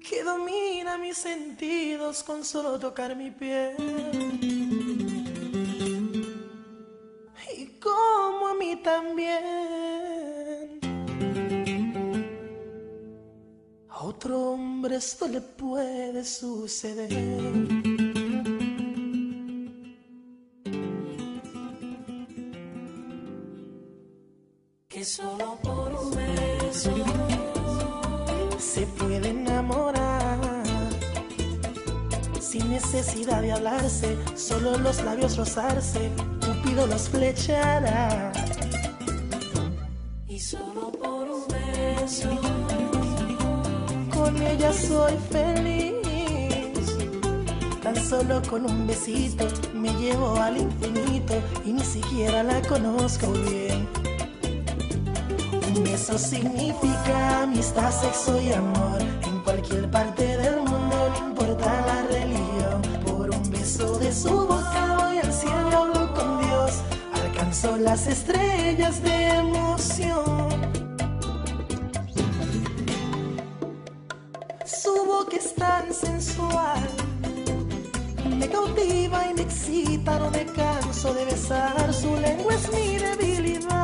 que domina mis sentidos con solo tocar mi piel. Y como a mí también. A otro hombre esto le puede suceder. Solo por un beso se puede enamorar sin necesidad de hablarse, solo los labios rozarse, Cupido los flechará y solo por un beso con ella soy feliz. Tan solo con un besito me llevo al infinito y ni siquiera la conozco bien. Eso significa amistad, sexo y amor. En cualquier parte del mundo, no importa la religión. Por un beso de su boca voy al cielo hablo con Dios. Alcanzo las estrellas de emoción. Su boca es tan sensual. Me cautiva y me excita, no me canso de besar. Su lengua es mi debilidad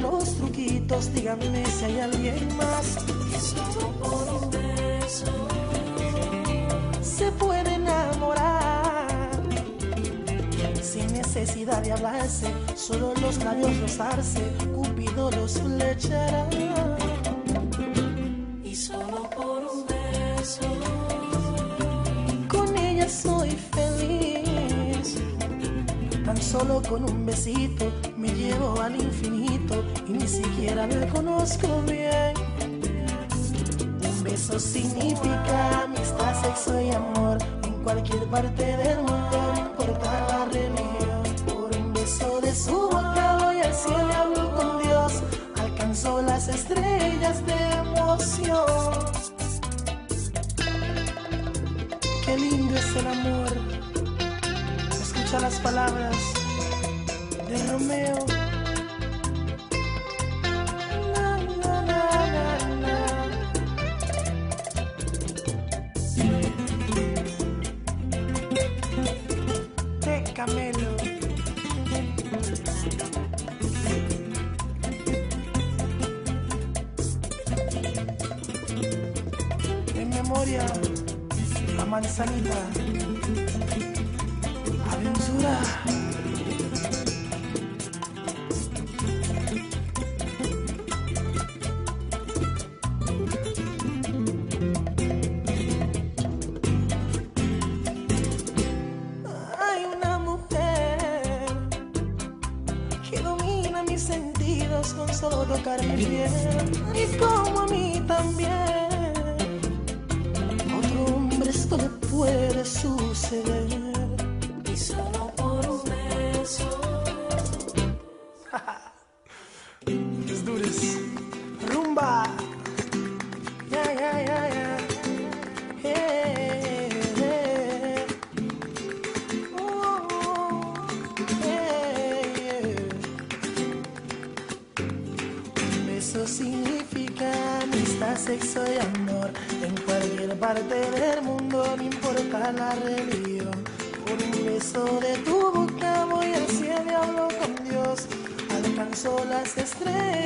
los truquitos, díganme si hay alguien más. Se puede enamorar. Sin necesidad de hablarse, solo los labios rozarse, Cupido los flechará. Y solo por un beso, con ella soy feliz. Solo con un besito me llevo al infinito y ni siquiera me conozco bien. Un beso significa amistad, sexo y amor en cualquier parte del mundo, no importa la religión. Por un beso de su boca voy al cielo y hablo con Dios, alcanzo las estrellas de emoción. Qué lindo es el amor. Escucha las palabras de Romeo. Na. De Camelo. En memoria, la manzanita. Aventura. Hay solo tocar mi piel y como a mí también. Otro hombre esto le puede suceder sexo y amor. En cualquier parte del mundo, no importa la religión. Por un beso de tu boca voy al cielo y hablo con Dios. Alcanzo las estrellas.